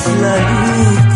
Memang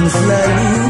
abang putih